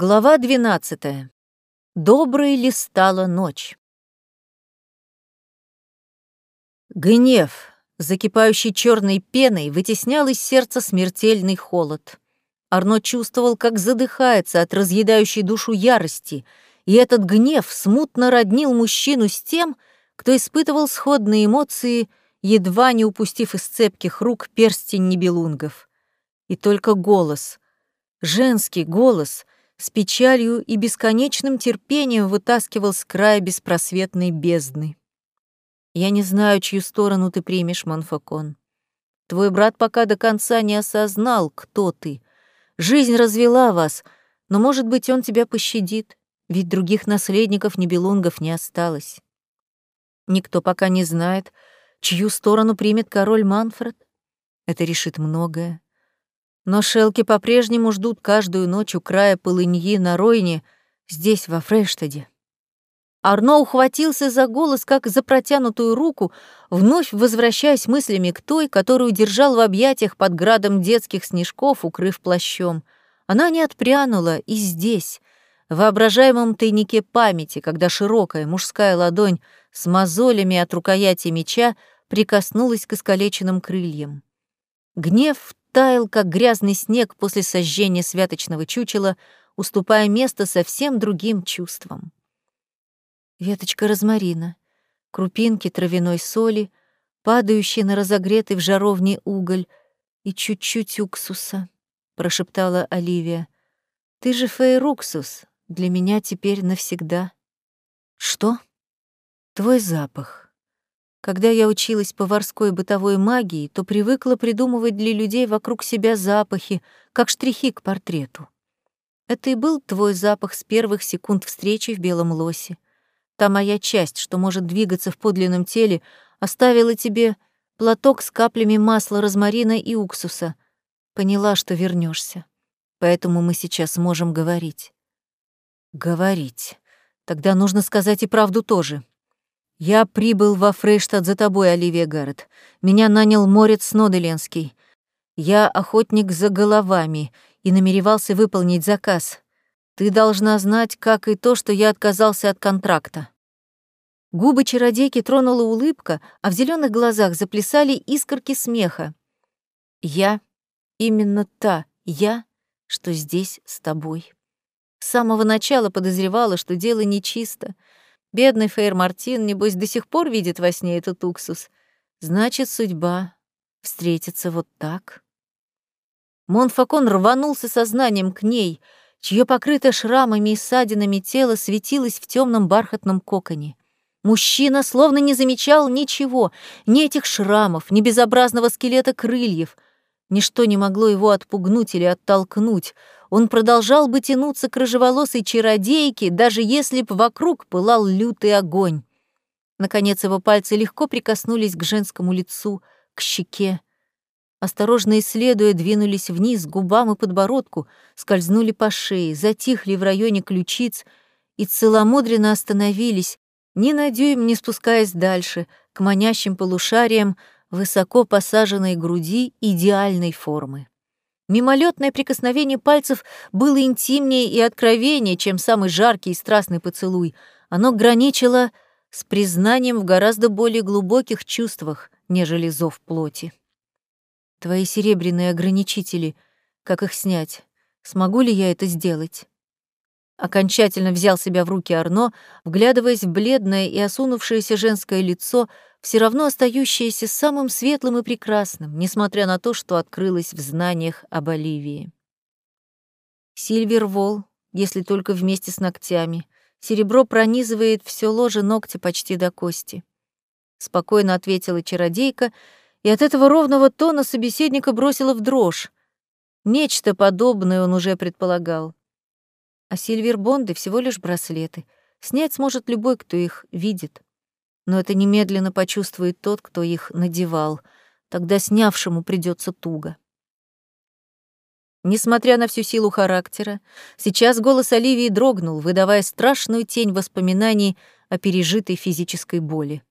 Глава 12. Доброй ли стала ночь? Гнев, закипающий черной пеной, вытеснял из сердца смертельный холод. Арно чувствовал, как задыхается от разъедающей душу ярости, и этот гнев смутно роднил мужчину с тем, кто испытывал сходные эмоции, едва не упустив из цепких рук перстень небелунгов. И только голос, женский голос — с печалью и бесконечным терпением вытаскивал с края беспросветной бездны. «Я не знаю, чью сторону ты примешь, Манфакон. Твой брат пока до конца не осознал, кто ты. Жизнь развела вас, но, может быть, он тебя пощадит, ведь других наследников Нибелунгов не осталось. Никто пока не знает, чью сторону примет король Манфред. Это решит многое. Но шелки по-прежнему ждут каждую ночь у края полыньи на Ройне, здесь, во Фрештаде. Арно ухватился за голос, как за протянутую руку, вновь возвращаясь мыслями к той, которую держал в объятиях под градом детских снежков, укрыв плащом. Она не отпрянула и здесь, в воображаемом тайнике памяти, когда широкая мужская ладонь с мозолями от рукояти меча прикоснулась к искалеченным крыльям. Гнев таял, как грязный снег после сожжения святочного чучела, уступая место совсем другим чувствам. Веточка розмарина, крупинки травяной соли, падающие на разогретый в жаровне уголь и чуть-чуть уксуса, прошептала Оливия. Ты же фейруксус, для меня теперь навсегда. Что? Твой запах. Когда я училась поварской бытовой магии, то привыкла придумывать для людей вокруг себя запахи, как штрихи к портрету. Это и был твой запах с первых секунд встречи в белом лосе. Та моя часть, что может двигаться в подлинном теле, оставила тебе платок с каплями масла, розмарина и уксуса. Поняла, что вернешься. Поэтому мы сейчас можем говорить. Говорить. Тогда нужно сказать и правду тоже. «Я прибыл во Фрейштадт за тобой, Оливия Гаррет. Меня нанял Морец Сноделенский. Я охотник за головами и намеревался выполнить заказ. Ты должна знать, как и то, что я отказался от контракта». Губы чародейки тронула улыбка, а в зеленых глазах заплясали искорки смеха. «Я именно та я, что здесь с тобой. С самого начала подозревала, что дело нечисто — Бедный Фейр Мартин, небось, до сих пор видит во сне этот уксус. Значит, судьба встретится вот так. Монфакон рванулся сознанием к ней, чье покрытое шрамами и ссадинами тело светилось в темном бархатном коконе. Мужчина словно не замечал ничего, ни этих шрамов, ни безобразного скелета крыльев. Ничто не могло его отпугнуть или оттолкнуть он продолжал бы тянуться к рыжеволосой чародейке, даже если б вокруг пылал лютый огонь. Наконец его пальцы легко прикоснулись к женскому лицу, к щеке. Осторожно исследуя, двинулись вниз к губам и подбородку, скользнули по шее, затихли в районе ключиц и целомудренно остановились, ни на дюйм не спускаясь дальше, к манящим полушариям высоко посаженной груди идеальной формы. Мимолетное прикосновение пальцев было интимнее и откровеннее, чем самый жаркий и страстный поцелуй. Оно граничило с признанием в гораздо более глубоких чувствах, нежели зов плоти. Твои серебряные ограничители, как их снять? Смогу ли я это сделать? Окончательно взял себя в руки Арно, вглядываясь в бледное и осунувшееся женское лицо, все равно остающееся самым светлым и прекрасным, несмотря на то, что открылось в знаниях об Оливии. Сильвер Вол, если только вместе с ногтями. Серебро пронизывает все ложе ногтя почти до кости. Спокойно ответила чародейка, и от этого ровного тона собеседника бросила в дрожь. Нечто подобное он уже предполагал. А Сильвербонды всего лишь браслеты. Снять сможет любой, кто их видит но это немедленно почувствует тот, кто их надевал. Тогда снявшему придется туго. Несмотря на всю силу характера, сейчас голос Оливии дрогнул, выдавая страшную тень воспоминаний о пережитой физической боли.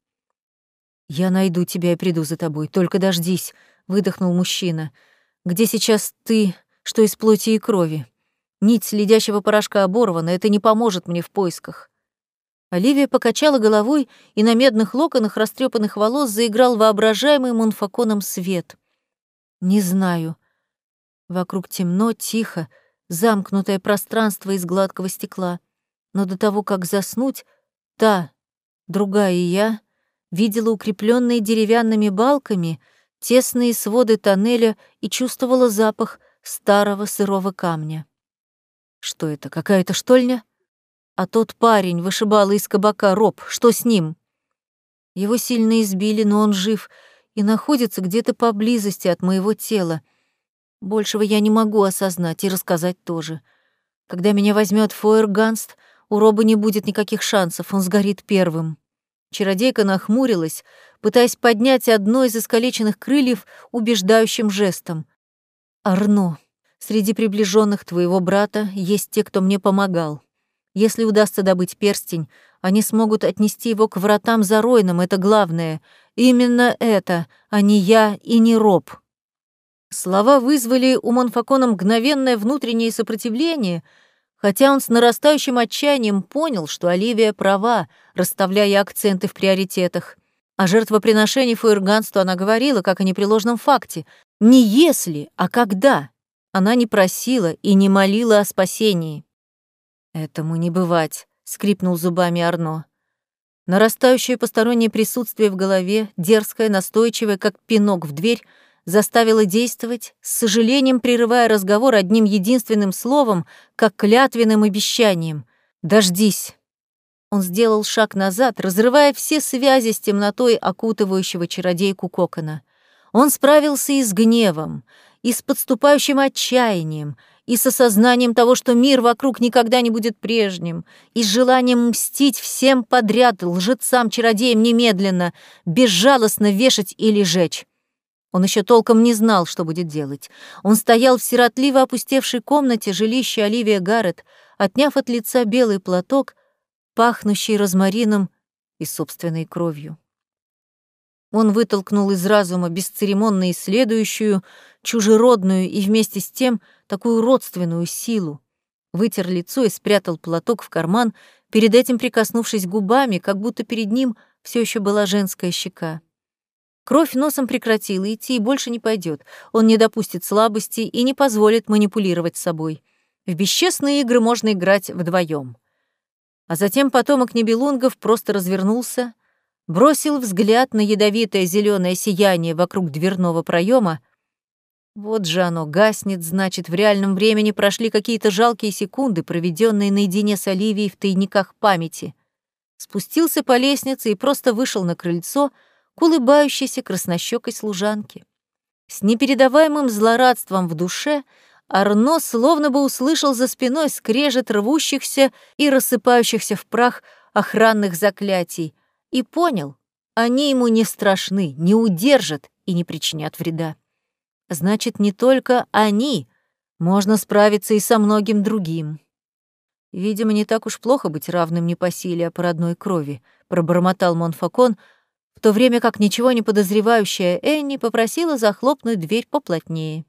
«Я найду тебя и приду за тобой, только дождись», — выдохнул мужчина. «Где сейчас ты, что из плоти и крови? Нить следящего порошка оборвана, это не поможет мне в поисках. Оливия покачала головой, и на медных локонах растрепанных волос заиграл воображаемый мунфаконом свет. Не знаю. Вокруг темно, тихо, замкнутое пространство из гладкого стекла. Но до того, как заснуть, та, другая я, видела укрепленные деревянными балками тесные своды тоннеля и чувствовала запах старого сырого камня. Что это, какая-то штольня? А тот парень, вышибала из кабака, Роб, что с ним? Его сильно избили, но он жив и находится где-то поблизости от моего тела. Большего я не могу осознать и рассказать тоже. Когда меня возьмет Фойерганст, у Роба не будет никаких шансов, он сгорит первым. Чародейка нахмурилась, пытаясь поднять одно из искалеченных крыльев убеждающим жестом. «Арно, среди приближенных твоего брата есть те, кто мне помогал. Если удастся добыть перстень, они смогут отнести его к вратам за Ройном, это главное. Именно это, а не я и не Роб. Слова вызвали у Монфакона мгновенное внутреннее сопротивление, хотя он с нарастающим отчаянием понял, что Оливия права, расставляя акценты в приоритетах. О жертвоприношении фуэрганству она говорила, как о непреложном факте. Не если, а когда. Она не просила и не молила о спасении. «Этому не бывать», — скрипнул зубами Арно. Нарастающее постороннее присутствие в голове, дерзкое, настойчивое, как пинок в дверь, заставило действовать, с сожалением прерывая разговор одним единственным словом, как клятвенным обещанием. «Дождись». Он сделал шаг назад, разрывая все связи с темнотой окутывающего чародейку кокона. Он справился и с гневом, и с подступающим отчаянием, и с осознанием того, что мир вокруг никогда не будет прежним, и с желанием мстить всем подряд, лжецам, чародеям немедленно, безжалостно вешать или жечь. Он еще толком не знал, что будет делать. Он стоял в сиротливо опустевшей комнате жилища Оливия Гаррет, отняв от лица белый платок, пахнущий розмарином и собственной кровью. Он вытолкнул из разума бесцеремонно исследующую, чужеродную и вместе с тем такую родственную силу. Вытер лицо и спрятал платок в карман, перед этим прикоснувшись губами, как будто перед ним все еще была женская щека. Кровь носом прекратила идти и больше не пойдет. Он не допустит слабости и не позволит манипулировать собой. В бесчестные игры можно играть вдвоем. А затем потомок Небелунгов просто развернулся, бросил взгляд на ядовитое зеленое сияние вокруг дверного проема. Вот же оно гаснет, значит, в реальном времени прошли какие-то жалкие секунды, проведенные наедине с Оливией в тайниках памяти. Спустился по лестнице и просто вышел на крыльцо к улыбающейся краснощекой служанке. С непередаваемым злорадством в душе Арно словно бы услышал за спиной скрежет рвущихся и рассыпающихся в прах охранных заклятий — и понял, они ему не страшны, не удержат и не причинят вреда. Значит, не только они, можно справиться и со многим другим. Видимо, не так уж плохо быть равным не по силе, а по родной крови, пробормотал Монфакон, в то время как ничего не подозревающая Энни попросила захлопнуть дверь поплотнее.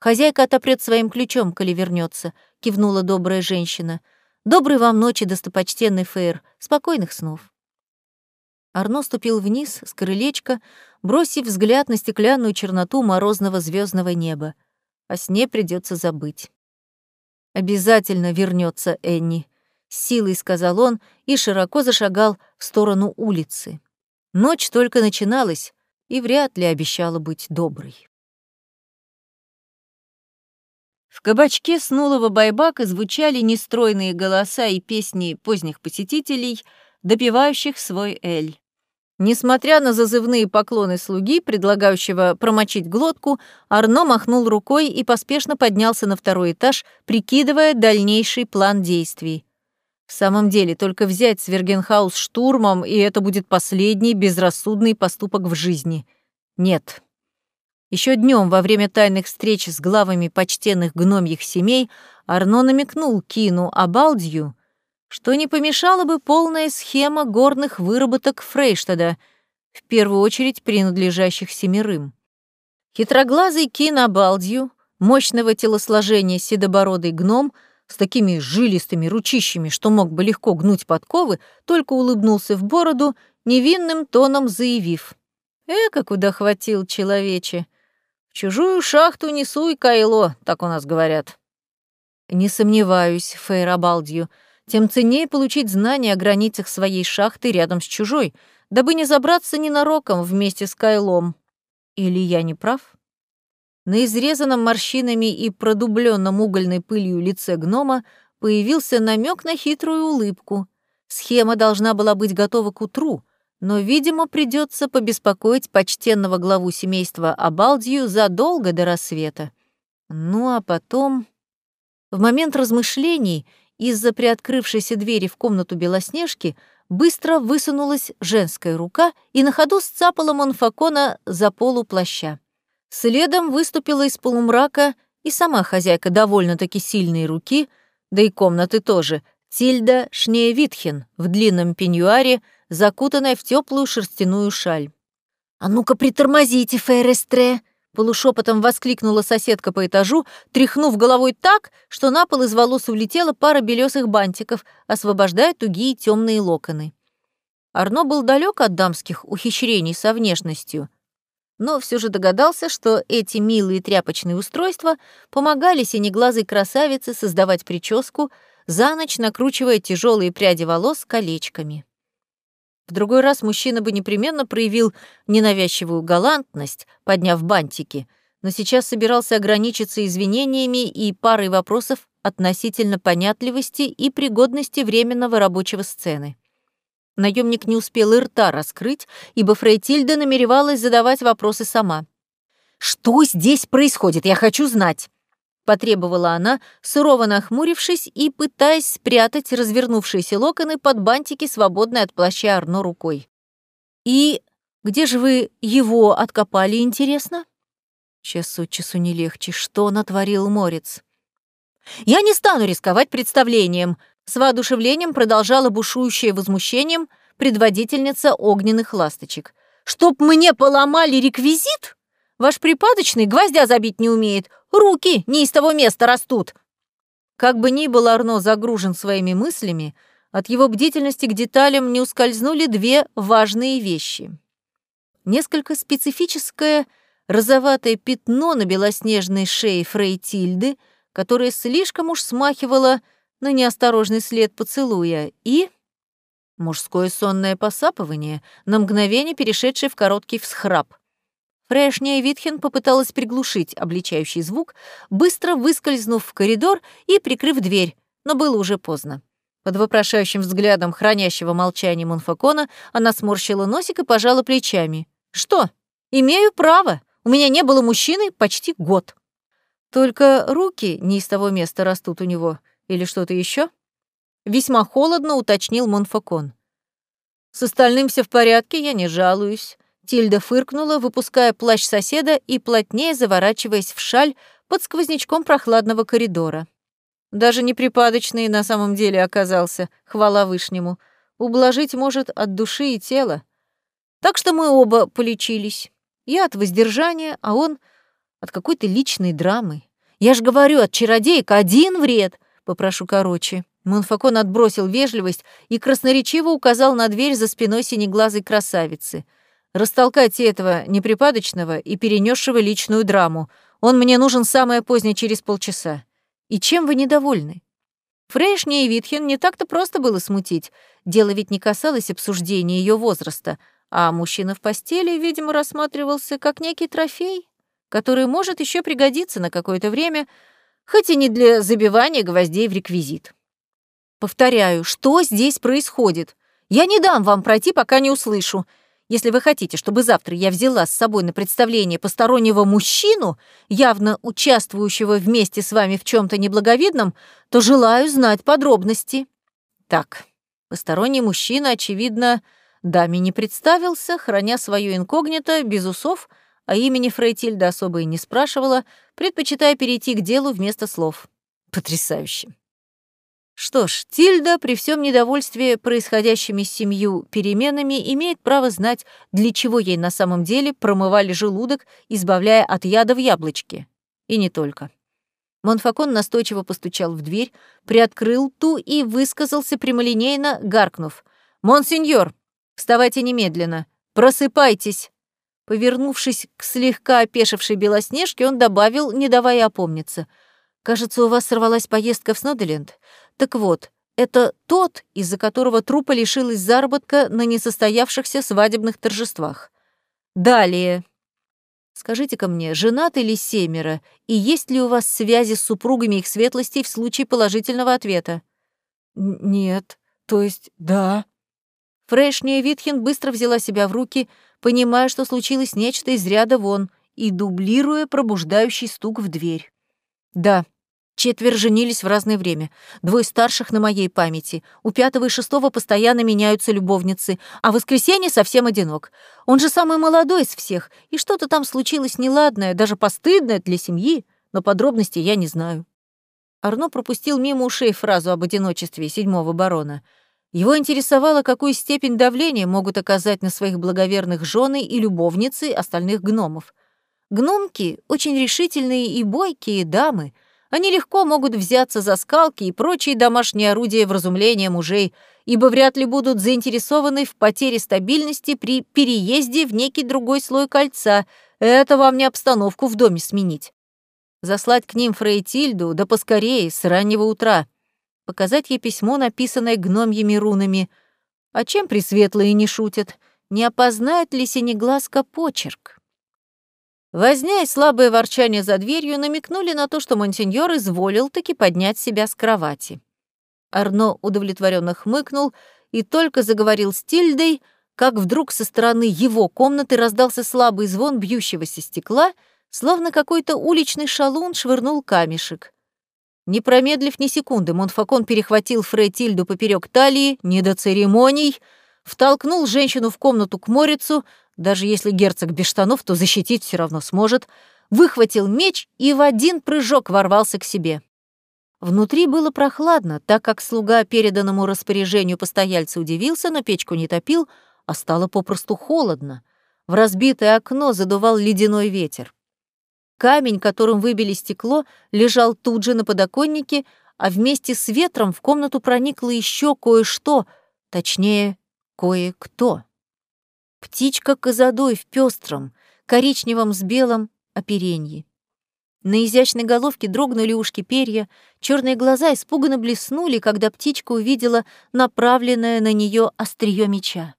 «Хозяйка отопрет своим ключом, коли вернется, кивнула добрая женщина. «Доброй вам ночи, достопочтенный Фейр. Спокойных снов». Арно ступил вниз с крылечка, бросив взгляд на стеклянную черноту морозного звездного неба. О сне придется забыть. «Обязательно вернется Энни», — силой сказал он и широко зашагал в сторону улицы. Ночь только начиналась и вряд ли обещала быть доброй. В кабачке снулого байбака звучали нестройные голоса и песни поздних посетителей, допивающих свой эль. Несмотря на зазывные поклоны слуги, предлагающего промочить глотку, Арно махнул рукой и поспешно поднялся на второй этаж, прикидывая дальнейший план действий. В самом деле, только взять Свергенхаус штурмом, и это будет последний безрассудный поступок в жизни. Нет. Еще днем во время тайных встреч с главами почтенных гномьих семей Арно намекнул Кину Абалдью, что не помешала бы полная схема горных выработок Фрейштада, в первую очередь принадлежащих семерым. Хитроглазый Кинабалдью мощного телосложения седобородый гном с такими жилистыми ручищами, что мог бы легко гнуть подковы, только улыбнулся в бороду, невинным тоном заявив. «Эка, куда хватил человече! В чужую шахту несу и кайло, так у нас говорят». «Не сомневаюсь, Фейрабалдью, тем ценнее получить знания о границах своей шахты рядом с чужой, дабы не забраться ненароком вместе с Кайлом. Или я не прав?» На изрезанном морщинами и продубленном угольной пылью лице гнома появился намек на хитрую улыбку. Схема должна была быть готова к утру, но, видимо, придется побеспокоить почтенного главу семейства Абалдию задолго до рассвета. Ну а потом... В момент размышлений из-за приоткрывшейся двери в комнату Белоснежки быстро высунулась женская рука и на ходу сцапала Монфакона за полу плаща. Следом выступила из полумрака и сама хозяйка довольно-таки сильной руки, да и комнаты тоже, Тильда Шнеевитхен в длинном пеньюаре, закутанная в теплую шерстяную шаль. «А ну-ка притормозите, Ферестре!» Полушепотом воскликнула соседка по этажу, тряхнув головой так, что на пол из волос улетела пара белесых бантиков, освобождая тугие темные локоны. Арно был далек от дамских ухищрений со внешностью, но все же догадался, что эти милые тряпочные устройства помогали синеглазой красавице создавать прическу, за ночь накручивая тяжелые пряди волос колечками. В другой раз мужчина бы непременно проявил ненавязчивую галантность, подняв бантики, но сейчас собирался ограничиться извинениями и парой вопросов относительно понятливости и пригодности временного рабочего сцены. Наемник не успел и рта раскрыть, ибо Фрейтильда намеревалась задавать вопросы сама. «Что здесь происходит? Я хочу знать!» Потребовала она, сурово нахмурившись и пытаясь спрятать развернувшиеся локоны под бантики, свободной от плаща Арно рукой. «И где же вы его откопали, интересно?» Час от часу не легче. Что натворил Морец? «Я не стану рисковать представлением», с воодушевлением продолжала бушующее возмущением предводительница огненных ласточек. «Чтоб мне поломали реквизит? Ваш припадочный гвоздя забить не умеет, руки не из того места растут!» Как бы ни был Арно загружен своими мыслями, от его бдительности к деталям не ускользнули две важные вещи. Несколько специфическое розоватое пятно на белоснежной шее Фрейтильды, которое слишком уж смахивало на неосторожный след поцелуя и... Мужское сонное посапывание, на мгновение перешедшее в короткий всхрап. Фрешня Витхен попыталась приглушить обличающий звук, быстро выскользнув в коридор и прикрыв дверь, но было уже поздно. Под вопрошающим взглядом хранящего молчание Монфакона она сморщила носик и пожала плечами. «Что? Имею право. У меня не было мужчины почти год. Только руки не из того места растут у него. Или что-то еще? Весьма холодно уточнил Монфакон. С остальным все в порядке, я не жалуюсь. Тильда фыркнула, выпуская плащ соседа и плотнее заворачиваясь в шаль под сквознячком прохладного коридора. Даже не припадочный на самом деле оказался, хвала вышнему. Ублажить может от души и тела. Так что мы оба полечились. Я от воздержания, а он от какой-то личной драмы. Я ж говорю, от чародейка один вред. Попрошу короче». Монфакон отбросил вежливость и красноречиво указал на дверь за спиной синеглазой красавицы. «Растолкайте этого неприпадочного и перенесшего личную драму. Он мне нужен самое позднее через полчаса. И чем вы недовольны?» Фрейшне и Витхен не так-то просто было смутить. Дело ведь не касалось обсуждения ее возраста, а мужчина в постели, видимо, рассматривался как некий трофей, который может еще пригодиться на какое-то время, хоть и не для забивания гвоздей в реквизит. Повторяю, что здесь происходит? Я не дам вам пройти, пока не услышу. Если вы хотите, чтобы завтра я взяла с собой на представление постороннего мужчину, явно участвующего вместе с вами в чем то неблаговидном, то желаю знать подробности. Так, посторонний мужчина, очевидно, даме не представился, храня свое инкогнито, без усов — а имени Фрейтильда особо и не спрашивала, предпочитая перейти к делу вместо слов. Потрясающе. Что ж, Тильда при всем недовольстве происходящими с семью переменами имеет право знать, для чего ей на самом деле промывали желудок, избавляя от яда в яблочке. И не только. Монфакон настойчиво постучал в дверь, приоткрыл ту и высказался прямолинейно, гаркнув. «Монсеньор, вставайте немедленно! Просыпайтесь!» Повернувшись к слегка опешившей Белоснежке, он добавил, не давая опомниться. «Кажется, у вас сорвалась поездка в Снодоленд. Так вот, это тот, из-за которого трупа лишилась заработка на несостоявшихся свадебных торжествах. Далее. Скажите-ка мне, женаты ли семеро, и есть ли у вас связи с супругами их светлостей в случае положительного ответа? Нет, то есть да. Фрешния Витхен быстро взяла себя в руки, понимая, что случилось нечто из ряда вон, и дублируя пробуждающий стук в дверь. Да, Четверо женились в разное время. Двое старших на моей памяти. У пятого и шестого постоянно меняются любовницы, а в воскресенье совсем одинок. Он же самый молодой из всех, и что-то там случилось неладное, даже постыдное для семьи, но подробностей я не знаю. Арно пропустил мимо ушей фразу об одиночестве седьмого барона. Его интересовало, какую степень давления могут оказать на своих благоверных жены и любовницы остальных гномов. Гномки — очень решительные и бойкие дамы — они легко могут взяться за скалки и прочие домашние орудия вразумления мужей, ибо вряд ли будут заинтересованы в потере стабильности при переезде в некий другой слой кольца. Это вам не обстановку в доме сменить. Заслать к ним Фрейтильду, да поскорее, с раннего утра. Показать ей письмо, написанное гномьими рунами. А чем пресветлые не шутят? Не опознает ли синеглазка почерк? Возня и слабое ворчание за дверью намекнули на то, что монсеньор изволил таки поднять себя с кровати. Арно удовлетворенно хмыкнул и только заговорил с Тильдой, как вдруг со стороны его комнаты раздался слабый звон бьющегося стекла, словно какой-то уличный шалун швырнул камешек. Не промедлив ни секунды, Монфакон перехватил Фрей Тильду поперек талии, не до церемоний, втолкнул женщину в комнату к Морицу, даже если герцог без штанов, то защитить все равно сможет, выхватил меч и в один прыжок ворвался к себе. Внутри было прохладно, так как слуга переданному распоряжению постояльца удивился, но печку не топил, а стало попросту холодно. В разбитое окно задувал ледяной ветер. Камень, которым выбили стекло, лежал тут же на подоконнике, а вместе с ветром в комнату проникло еще кое-что, точнее, кое-кто. Птичка козадой в пестром, коричневом с белым оперенье. На изящной головке дрогнули ушки перья, черные глаза испуганно блеснули, когда птичка увидела направленное на нее острие меча.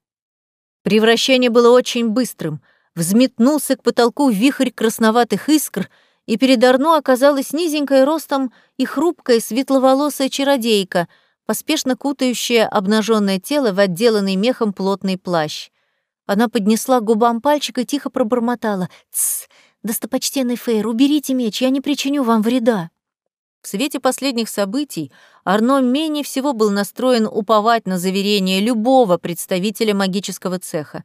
Превращение было очень быстрым. Взметнулся к потолку вихрь красноватых искр, и перед Арно оказалась низенькая ростом и хрупкая светловолосая чародейка, поспешно кутающая обнаженное тело в отделанный мехом плотный плащ. Она поднесла к губам пальчик и тихо пробормотала. «Тсс, достопочтенный Фейр, уберите меч, я не причиню вам вреда». В свете последних событий Арно менее всего был настроен уповать на заверение любого представителя магического цеха.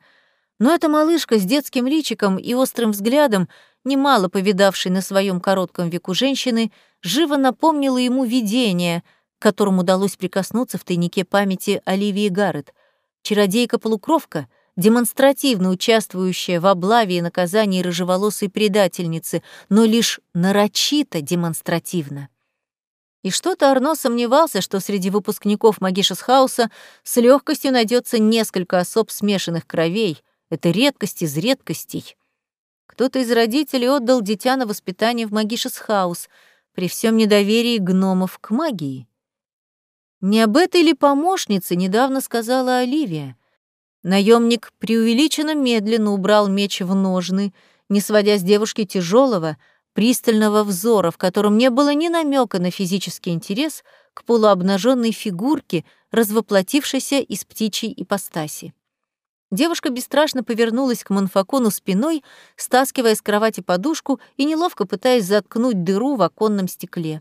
Но эта малышка с детским личиком и острым взглядом, немало повидавшей на своем коротком веку женщины, живо напомнила ему видение, которому удалось прикоснуться в тайнике памяти Оливии Гаррет. Чародейка-полукровка — демонстративно участвующая в облаве и наказании рыжеволосой предательницы, но лишь нарочито демонстративно. И что-то Арно сомневался, что среди выпускников Магишесхауса с легкостью найдется несколько особ смешанных кровей. Это редкость из редкостей. Кто-то из родителей отдал дитя на воспитание в Магишесхаус при всем недоверии гномов к магии. Не об этой ли помощнице недавно сказала Оливия? Наемник преувеличенно медленно убрал меч в ножны, не сводя с девушки тяжелого, пристального взора, в котором не было ни намека на физический интерес к полуобнаженной фигурке, развоплотившейся из птичьей ипостаси. Девушка бесстрашно повернулась к Монфакону спиной, стаскивая с кровати подушку и неловко пытаясь заткнуть дыру в оконном стекле.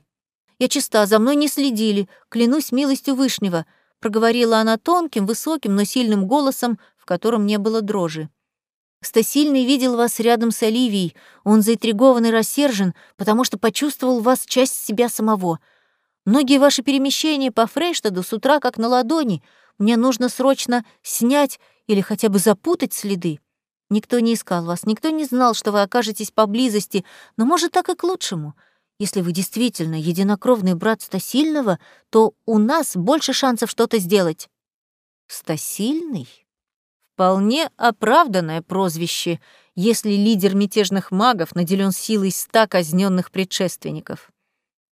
«Я чиста, за мной не следили, клянусь милостью Вышнего», проговорила она тонким, высоким, но сильным голосом, в котором не было дрожи. Стасильный видел вас рядом с Оливией. Он заинтригован и рассержен, потому что почувствовал в вас часть себя самого. Многие ваши перемещения по Фрейштаду с утра как на ладони. Мне нужно срочно снять или хотя бы запутать следы. Никто не искал вас, никто не знал, что вы окажетесь поблизости, но, может, так и к лучшему. Если вы действительно единокровный брат Стасильного, то у нас больше шансов что-то сделать». «Стасильный?» Вполне оправданное прозвище, если лидер мятежных магов наделен силой ста казненных предшественников.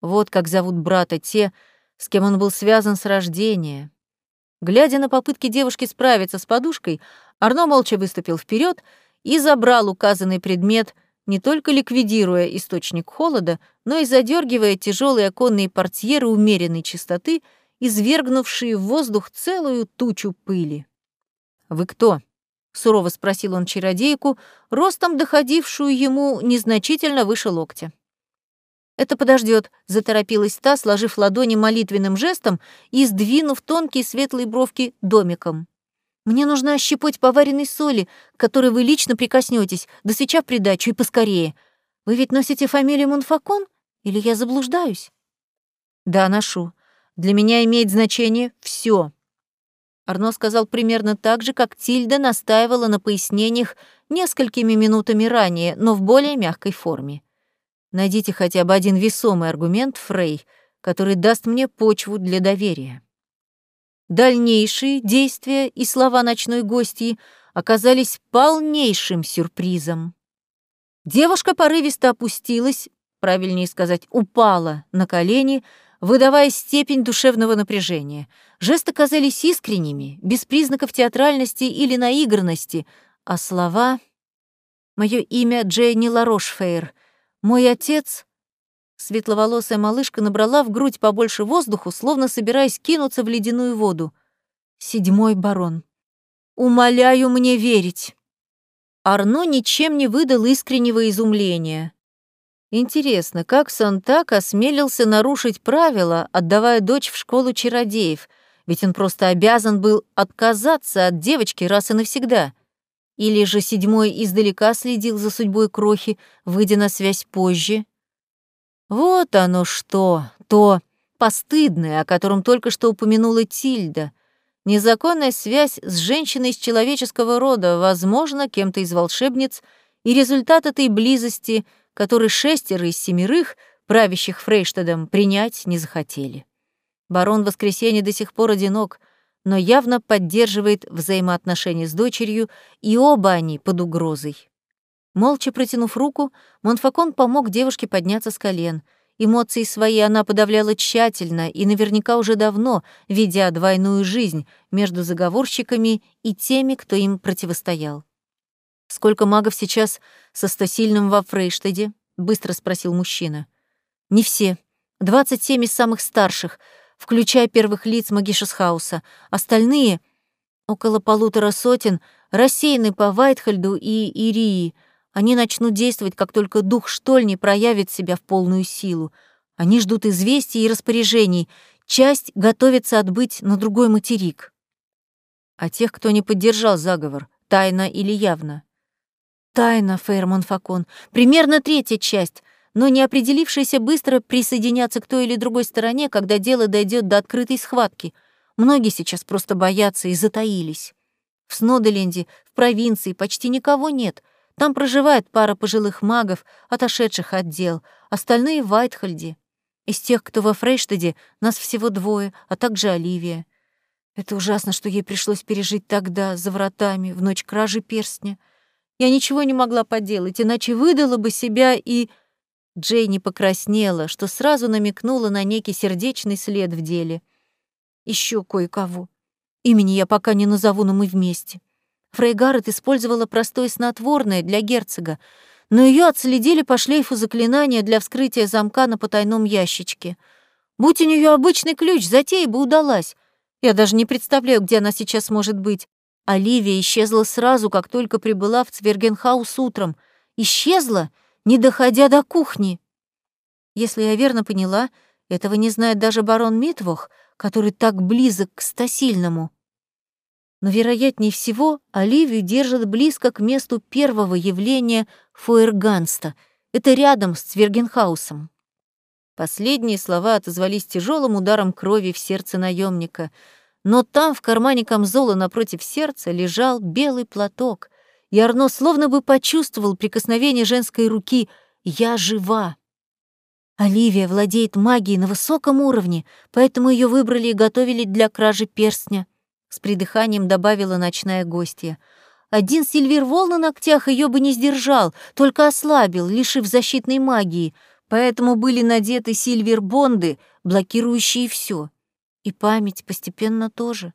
Вот как зовут брата те, с кем он был связан с рождения. Глядя на попытки девушки справиться с подушкой, Арно молча выступил вперед и забрал указанный предмет, не только ликвидируя источник холода, но и задергивая тяжелые оконные портьеры умеренной частоты, извергнувшие в воздух целую тучу пыли. «Вы кто?» — сурово спросил он чародейку, ростом доходившую ему незначительно выше локтя. «Это подождет, заторопилась та, сложив ладони молитвенным жестом и сдвинув тонкие светлые бровки домиком. «Мне нужно щепоть поваренной соли, к которой вы лично прикоснетесь, до свеча в придачу и поскорее. Вы ведь носите фамилию Монфакон? Или я заблуждаюсь?» «Да, ношу. Для меня имеет значение все. Арно сказал примерно так же, как Тильда настаивала на пояснениях несколькими минутами ранее, но в более мягкой форме. Найдите хотя бы один весомый аргумент, Фрей, который даст мне почву для доверия. Дальнейшие действия и слова ночной гостьи оказались полнейшим сюрпризом. Девушка порывисто опустилась, правильнее сказать, упала на колени, выдавая степень душевного напряжения. Жесты казались искренними, без признаков театральности или наигранности, а слова... Мое имя Джейни Ларошфейр — мой отец... Светловолосая малышка набрала в грудь побольше воздуху, словно собираясь кинуться в ледяную воду. Седьмой барон. «Умоляю мне верить!» Арно ничем не выдал искреннего изумления. Интересно, как Сантак осмелился нарушить правила, отдавая дочь в школу чародеев, ведь он просто обязан был отказаться от девочки раз и навсегда. Или же седьмой издалека следил за судьбой крохи, выйдя на связь позже? Вот оно что, то постыдное, о котором только что упомянула Тильда. Незаконная связь с женщиной из человеческого рода, возможно, кем-то из волшебниц, и результат этой близости, который шестеро из семерых, правящих Фрейштадом, принять не захотели. Барон Воскресенье до сих пор одинок, но явно поддерживает взаимоотношения с дочерью, и оба они под угрозой. Молча протянув руку, Монфакон помог девушке подняться с колен. Эмоции свои она подавляла тщательно и наверняка уже давно, ведя двойную жизнь между заговорщиками и теми, кто им противостоял. «Сколько магов сейчас со стосильным во Фрейштеде?» — быстро спросил мужчина. «Не все. Двадцать семь из самых старших — включая первых лиц Магишесхауса. Остальные, около полутора сотен, рассеяны по Вайтхальду и Ирии. Они начнут действовать, как только дух штольни проявит себя в полную силу. Они ждут известий и распоряжений. Часть готовится отбыть на другой материк. А тех, кто не поддержал заговор, тайно или явно? Тайна, Фейрмон Факон. Примерно третья часть но не определившиеся быстро присоединятся к той или другой стороне, когда дело дойдет до открытой схватки. Многие сейчас просто боятся и затаились. В Снодоленде, в провинции, почти никого нет. Там проживает пара пожилых магов, отошедших от дел, остальные в Вайтхольде. Из тех, кто во Фрейштаде, нас всего двое, а также Оливия. Это ужасно, что ей пришлось пережить тогда, за вратами, в ночь кражи перстня. Я ничего не могла поделать, иначе выдала бы себя и... Джейни покраснела, что сразу намекнула на некий сердечный след в деле. Еще кое-кого. Имени я пока не назову, но мы вместе. Фрейгарет использовала простое снотворное для герцога, но ее отследили по шлейфу заклинания для вскрытия замка на потайном ящичке. Будь у нее обычный ключ, затея бы удалась. Я даже не представляю, где она сейчас может быть. Оливия исчезла сразу, как только прибыла в Цвергенхаус утром. Исчезла — не доходя до кухни. Если я верно поняла, этого не знает даже барон Митвох, который так близок к Стасильному. Но, вероятнее всего, Оливию держат близко к месту первого явления Фуэрганста. Это рядом с Цвергенхаусом. Последние слова отозвались тяжелым ударом крови в сердце наемника, но там, в кармане камзола напротив сердца, лежал белый платок, и Арно словно бы почувствовал прикосновение женской руки «Я жива». Оливия владеет магией на высоком уровне, поэтому ее выбрали и готовили для кражи перстня. С придыханием добавила ночная гостья. Один сильвер вол на ногтях ее бы не сдержал, только ослабил, лишив защитной магии, поэтому были надеты сильвер-бонды, блокирующие все. И память постепенно тоже.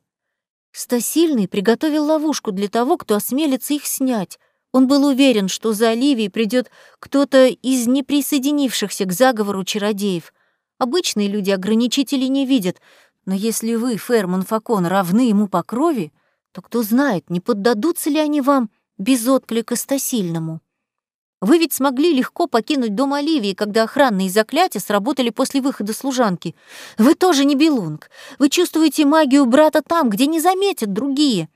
Стасильный приготовил ловушку для того, кто осмелится их снять. Он был уверен, что за Оливией придет кто-то из неприсоединившихся к заговору чародеев. Обычные люди ограничителей не видят, но если вы, Ферман Факон, равны ему по крови, то кто знает, не поддадутся ли они вам без отклика стасильному. Вы ведь смогли легко покинуть дом Оливии, когда охранные заклятия сработали после выхода служанки. Вы тоже не Белунг. Вы чувствуете магию брата там, где не заметят другие.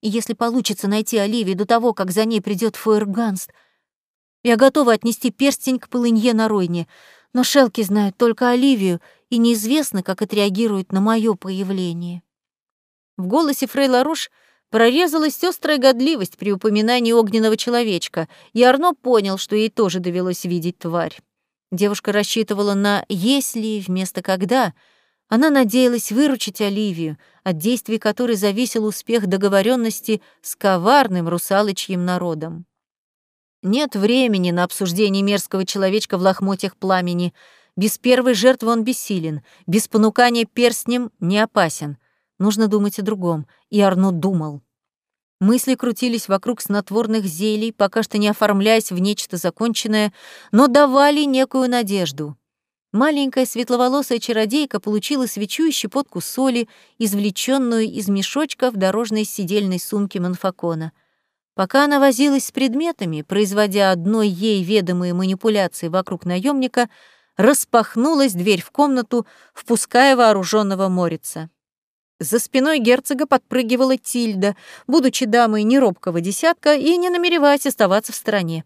И если получится найти Оливию до того, как за ней придет Фуэрганст, я готова отнести перстень к полынье на Ройне, но Шелки знают только Оливию, и неизвестно, как отреагирует на мое появление. В голосе Фрей Ларуш — Прорезалась острая годливость при упоминании огненного человечка, и Арно понял, что ей тоже довелось видеть тварь. Девушка рассчитывала на «если» вместо «когда». Она надеялась выручить Оливию, от действий которой зависел успех договоренности с коварным русалочьим народом. Нет времени на обсуждение мерзкого человечка в лохмотьях пламени. Без первой жертвы он бессилен, без понукания перстнем не опасен. Нужно думать о другом, и Арно думал. Мысли крутились вокруг снотворных зелий, пока что не оформляясь в нечто законченное, но давали некую надежду. Маленькая светловолосая чародейка получила свечу и щепотку соли, извлеченную из мешочка в дорожной сидельной сумке Манфакона. Пока она возилась с предметами, производя одной ей ведомые манипуляции вокруг наемника, распахнулась дверь в комнату, впуская вооруженного морица. За спиной герцога подпрыгивала Тильда, будучи дамой неробкого десятка и не намереваясь оставаться в стороне.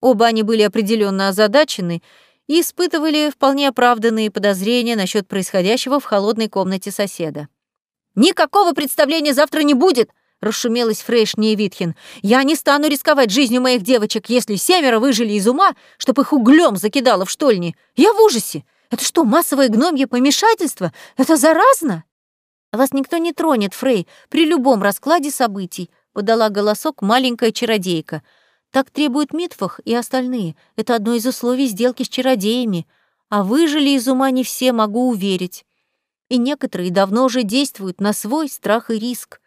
Оба они были определенно озадачены и испытывали вполне оправданные подозрения насчет происходящего в холодной комнате соседа. «Никакого представления завтра не будет!» — расшумелась Фрейш Невитхин. «Я не стану рисковать жизнью моих девочек, если семеро выжили из ума, чтобы их углем закидало в штольни. Я в ужасе! Это что, массовое гномье помешательство? Это заразно!» «Вас никто не тронет, Фрей, при любом раскладе событий», — подала голосок маленькая чародейка. «Так требуют Митфах и остальные. Это одно из условий сделки с чародеями. А выжили из ума не все, могу уверить. И некоторые давно уже действуют на свой страх и риск.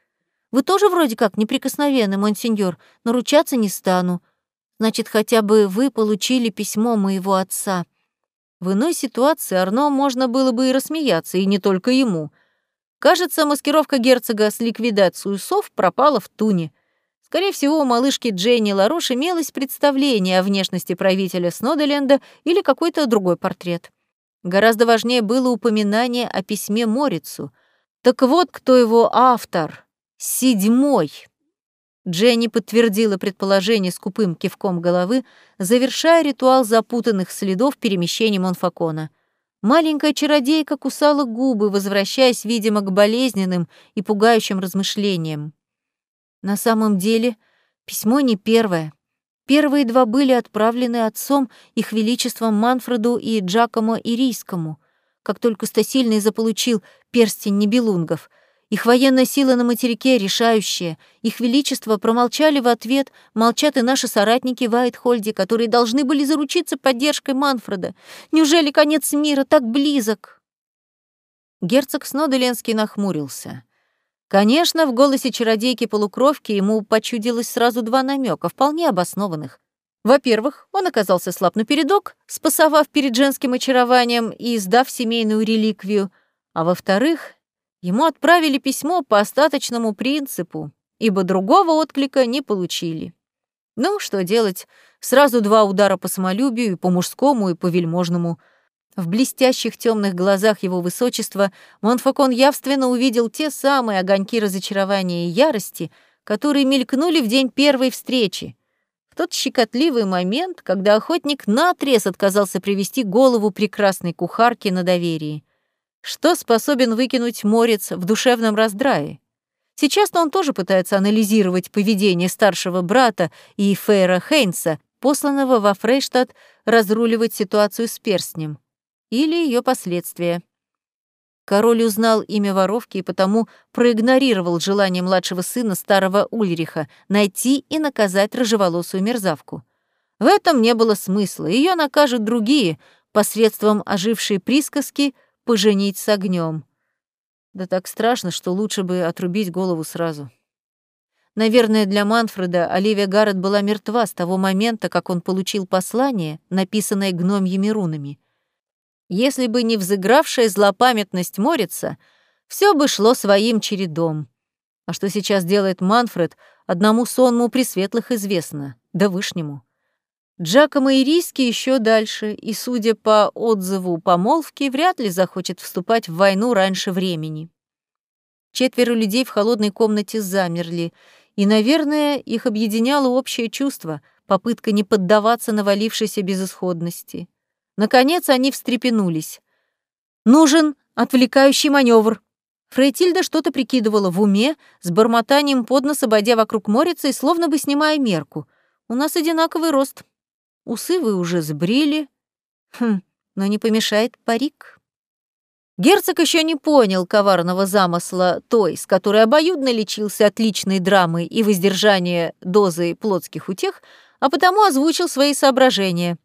Вы тоже вроде как неприкосновенный, монсеньор, но ручаться не стану. Значит, хотя бы вы получили письмо моего отца». В иной ситуации Арно можно было бы и рассмеяться, и не только ему — Кажется, маскировка герцога с ликвидацией усов пропала в туне. Скорее всего, у малышки Дженни Ларош имелось представление о внешности правителя Сноделенда или какой-то другой портрет. Гораздо важнее было упоминание о письме Морицу. Так вот, кто его автор. Седьмой. Дженни подтвердила предположение скупым кивком головы, завершая ритуал запутанных следов перемещения Монфакона. Маленькая чародейка кусала губы, возвращаясь, видимо, к болезненным и пугающим размышлениям. На самом деле, письмо не первое. Первые два были отправлены отцом, их величеством Манфреду и Джакомо Ирийскому, как только Стасильный заполучил перстень Небелунгов — их военная сила на материке решающая. Их величество промолчали в ответ, молчат и наши соратники в Айтхольде, которые должны были заручиться поддержкой Манфреда. Неужели конец мира так близок? Герцог Сноделенский нахмурился. Конечно, в голосе чародейки-полукровки ему почудилось сразу два намека, вполне обоснованных. Во-первых, он оказался слаб напередок, спасовав перед женским очарованием и сдав семейную реликвию, а во-вторых, Ему отправили письмо по остаточному принципу, ибо другого отклика не получили. Ну, что делать? Сразу два удара по самолюбию, и по мужскому, и по вельможному. В блестящих темных глазах его высочества Монфакон явственно увидел те самые огоньки разочарования и ярости, которые мелькнули в день первой встречи. В тот щекотливый момент, когда охотник наотрез отказался привести голову прекрасной кухарки на доверие. Что способен выкинуть морец в душевном раздрае? Сейчас-то он тоже пытается анализировать поведение старшего брата и Фейра Хейнса, посланного во Фрейштадт разруливать ситуацию с перстнем. Или ее последствия. Король узнал имя воровки и потому проигнорировал желание младшего сына старого Ульриха найти и наказать рыжеволосую мерзавку. В этом не было смысла, ее накажут другие, посредством ожившей присказки «поженить с огнем. Да так страшно, что лучше бы отрубить голову сразу. Наверное, для Манфреда Оливия Гаррет была мертва с того момента, как он получил послание, написанное гномьими рунами. Если бы не взыгравшая злопамятность Морица, все бы шло своим чередом. А что сейчас делает Манфред, одному сонму пресветлых известно, да вышнему. Джакомо и Риски еще дальше, и, судя по отзыву помолвки, вряд ли захочет вступать в войну раньше времени. Четверо людей в холодной комнате замерли, и, наверное, их объединяло общее чувство, попытка не поддаваться навалившейся безысходности. Наконец они встрепенулись. «Нужен отвлекающий маневр. Фрейтильда что-то прикидывала в уме, с бормотанием под нос обойдя вокруг морица и словно бы снимая мерку. «У нас одинаковый рост. Усы вы уже сбрили. Хм, но не помешает парик». Герцог еще не понял коварного замысла той, с которой обоюдно лечился от личной драмы и воздержания дозы плотских утех, а потому озвучил свои соображения.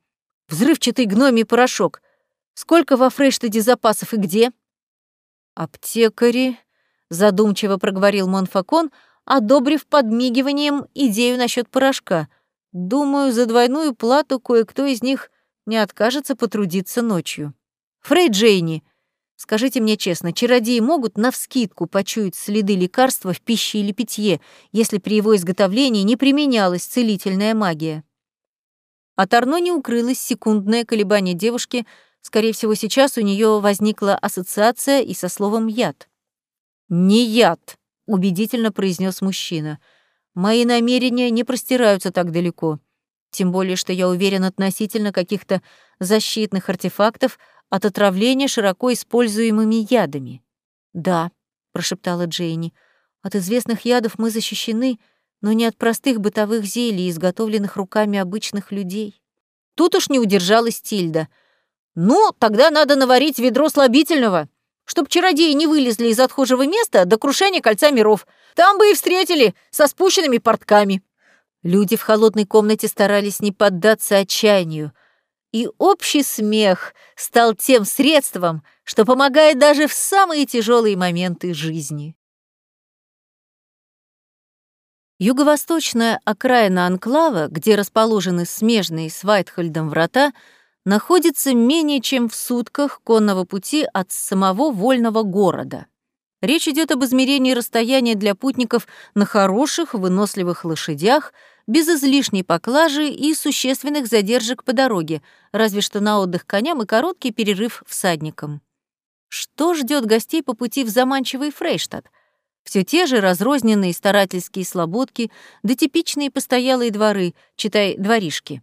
Взрывчатый гномий порошок. Сколько во Фрейштаде запасов и где? Аптекари, задумчиво проговорил Монфакон, одобрив подмигиванием идею насчет порошка. Думаю, за двойную плату кое-кто из них не откажется потрудиться ночью. Фрей Джейни, скажите мне честно, чародеи могут навскидку почуять следы лекарства в пище или питье, если при его изготовлении не применялась целительная магия? От Арно не укрылось секундное колебание девушки, скорее всего, сейчас у нее возникла ассоциация и со словом «яд». «Не яд», — убедительно произнес мужчина. «Мои намерения не простираются так далеко. Тем более, что я уверен относительно каких-то защитных артефактов от отравления широко используемыми ядами». «Да», — прошептала Джейни, — «от известных ядов мы защищены, но не от простых бытовых зелий, изготовленных руками обычных людей. Тут уж не удержалась Тильда. «Ну, тогда надо наварить ведро слабительного, чтоб чародеи не вылезли из отхожего места до крушения кольца миров. Там бы и встретили со спущенными портками». Люди в холодной комнате старались не поддаться отчаянию, и общий смех стал тем средством, что помогает даже в самые тяжелые моменты жизни. Юго-восточная окраина анклава, где расположены смежные с Вайтхольдом врата, находится менее чем в сутках конного пути от самого вольного города. Речь идет об измерении расстояния для путников на хороших, выносливых лошадях, без излишней поклажи и существенных задержек по дороге, разве что на отдых коням и короткий перерыв всадникам. Что ждет гостей по пути в заманчивый Фрейштадт? Все те же разрозненные старательские слободки, да типичные постоялые дворы, читай дворишки,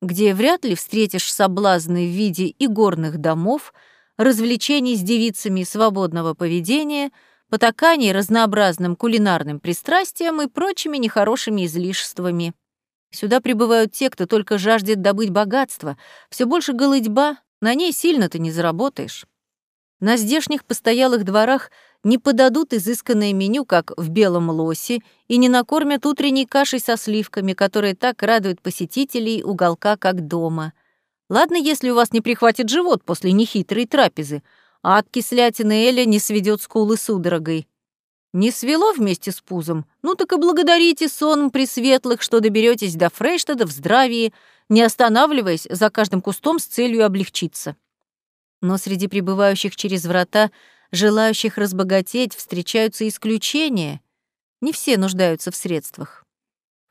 где вряд ли встретишь соблазны в виде и горных домов, развлечений с девицами свободного поведения, потаканий разнообразным кулинарным пристрастиям и прочими нехорошими излишествами. Сюда прибывают те, кто только жаждет добыть богатство, все больше голыдьба, на ней сильно ты не заработаешь. На здешних постоялых дворах не подадут изысканное меню, как в белом лосе, и не накормят утренней кашей со сливками, которая так радует посетителей уголка, как дома. Ладно, если у вас не прихватит живот после нехитрой трапезы, а от кислятины Эля не сведет скулы судорогой. Не свело вместе с пузом? Ну так и благодарите сон пресветлых, что доберетесь до Фрейштада в здравии, не останавливаясь за каждым кустом с целью облегчиться. Но среди прибывающих через врата желающих разбогатеть встречаются исключения. Не все нуждаются в средствах.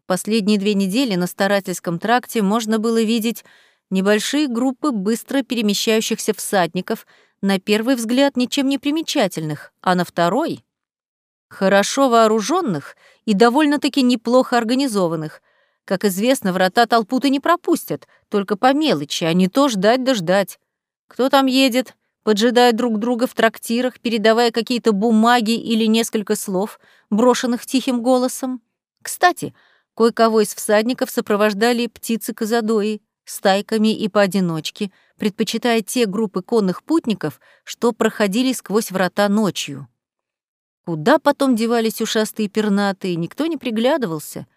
В последние две недели на старательском тракте можно было видеть небольшие группы быстро перемещающихся всадников, на первый взгляд ничем не примечательных, а на второй — хорошо вооруженных и довольно-таки неплохо организованных. Как известно, врата толпу-то не пропустят, только по мелочи, а не то ждать да ждать. Кто там едет? Поджидая друг друга в трактирах, передавая какие-то бумаги или несколько слов, брошенных тихим голосом. Кстати, кое-кого из всадников сопровождали птицы Казадои, стайками и поодиночке, предпочитая те группы конных путников, что проходили сквозь врата ночью. Куда потом девались ушастые пернатые, никто не приглядывался.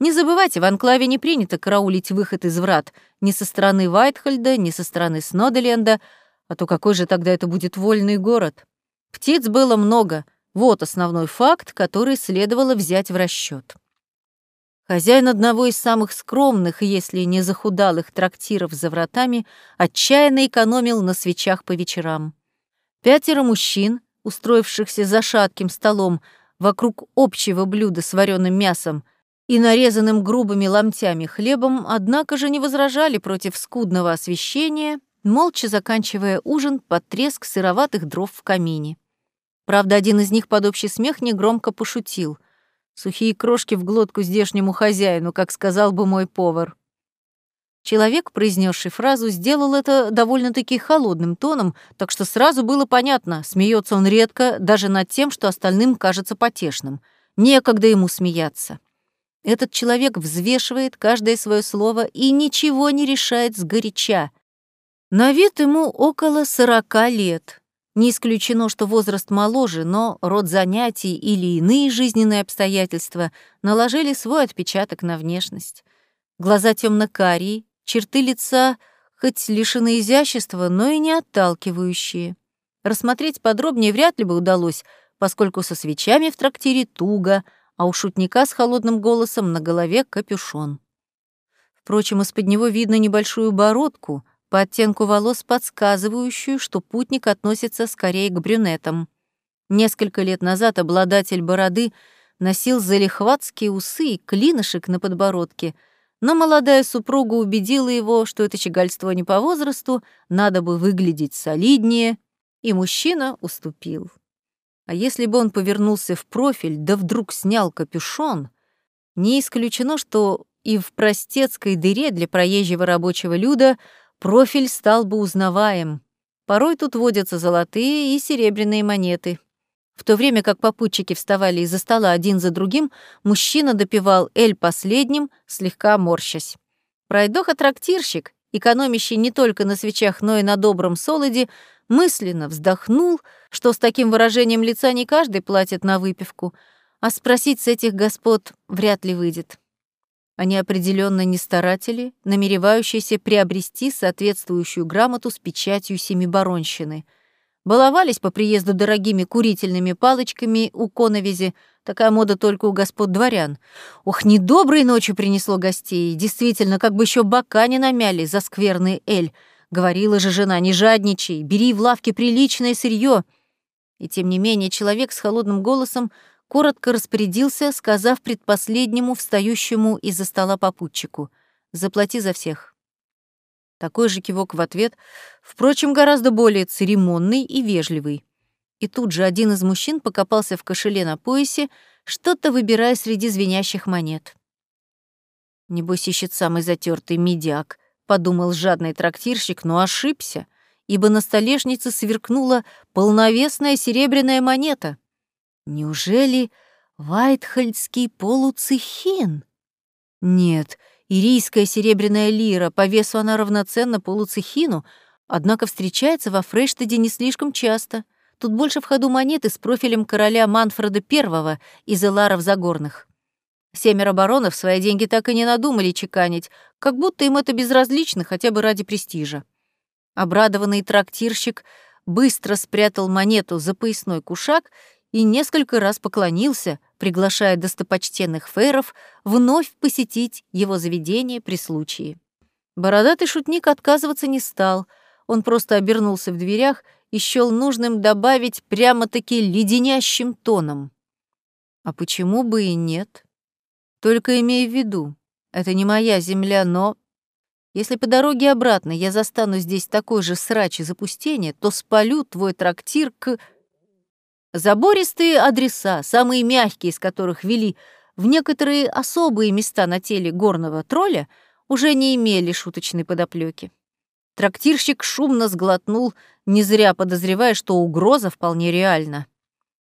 Не забывайте, в Анклаве не принято караулить выход из врат ни со стороны Вайтхольда, ни со стороны Сноделенда, а то какой же тогда это будет вольный город? Птиц было много, вот основной факт, который следовало взять в расчет. Хозяин одного из самых скромных, если не захудалых трактиров за вратами, отчаянно экономил на свечах по вечерам. Пятеро мужчин, устроившихся за шатким столом вокруг общего блюда с вареным мясом и нарезанным грубыми ломтями хлебом, однако же не возражали против скудного освещения, молча заканчивая ужин под треск сыроватых дров в камине. Правда, один из них под общий смех негромко пошутил — Сухие крошки в глотку здешнему хозяину, как сказал бы мой повар. Человек, произнесший фразу, сделал это довольно-таки холодным тоном, так что сразу было понятно, смеется он редко, даже над тем, что остальным кажется потешным. Некогда ему смеяться. Этот человек взвешивает каждое свое слово и ничего не решает сгоряча. На вид ему около сорока лет. Не исключено, что возраст моложе, но род занятий или иные жизненные обстоятельства наложили свой отпечаток на внешность. Глаза темно-карие, черты лица хоть лишены изящества, но и не отталкивающие. Рассмотреть подробнее вряд ли бы удалось, поскольку со свечами в трактире туго, а у шутника с холодным голосом на голове капюшон. Впрочем, из-под него видно небольшую бородку, по оттенку волос подсказывающую, что путник относится скорее к брюнетам. Несколько лет назад обладатель бороды носил залихватские усы и клинышек на подбородке, но молодая супруга убедила его, что это щегольство не по возрасту, надо бы выглядеть солиднее, и мужчина уступил. А если бы он повернулся в профиль, да вдруг снял капюшон, не исключено, что и в простецкой дыре для проезжего рабочего люда профиль стал бы узнаваем. Порой тут водятся золотые и серебряные монеты. В то время как попутчики вставали из-за стола один за другим, мужчина допивал эль последним, слегка морщась. Пройдоха-трактирщик, экономящий не только на свечах, но и на добром солоде, мысленно вздохнул, что с таким выражением лица не каждый платит на выпивку, а спросить с этих господ вряд ли выйдет. Они определенно не старатели, намеревающиеся приобрести соответствующую грамоту с печатью семибаронщины. Баловались по приезду дорогими курительными палочками у коновизи, такая мода только у господ дворян. Ох, недоброй ночью принесло гостей, действительно, как бы еще бока не намяли за скверный эль. Говорила же жена, не жадничай, бери в лавке приличное сырье. И тем не менее человек с холодным голосом коротко распорядился, сказав предпоследнему встающему из-за стола попутчику «Заплати за всех». Такой же кивок в ответ, впрочем, гораздо более церемонный и вежливый. И тут же один из мужчин покопался в кошеле на поясе, что-то выбирая среди звенящих монет. «Небось ищет самый затертый медяк», — подумал жадный трактирщик, но ошибся, ибо на столешнице сверкнула полновесная серебряная монета — Неужели Вайтхольдский полуцехин? Нет, ирийская серебряная лира, по весу она равноценна полуцехину, однако встречается во Фрейштаде не слишком часто. Тут больше в ходу монеты с профилем короля Манфреда I из Эларов Загорных. Семеро баронов свои деньги так и не надумали чеканить, как будто им это безразлично хотя бы ради престижа. Обрадованный трактирщик быстро спрятал монету за поясной кушак и несколько раз поклонился, приглашая достопочтенных фейров вновь посетить его заведение при случае. Бородатый шутник отказываться не стал, он просто обернулся в дверях и счёл нужным добавить прямо-таки леденящим тоном. А почему бы и нет? Только имей в виду, это не моя земля, но... Если по дороге обратно я застану здесь такой же срач и запустение, то спалю твой трактир к... Забористые адреса, самые мягкие из которых вели в некоторые особые места на теле горного тролля, уже не имели шуточной подоплёки. Трактирщик шумно сглотнул, не зря подозревая, что угроза вполне реальна.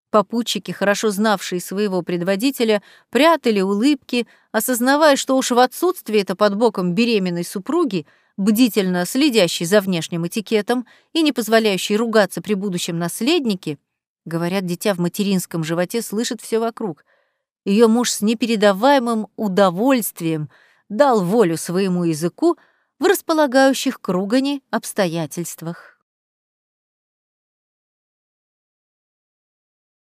Попутчики, хорошо знавшие своего предводителя, прятали улыбки, осознавая, что уж в отсутствие это под боком беременной супруги, бдительно следящей за внешним этикетом и не позволяющей ругаться при будущем наследнике, говорят, дитя в материнском животе слышит все вокруг. Ее муж с непередаваемым удовольствием дал волю своему языку в располагающих к обстоятельствах.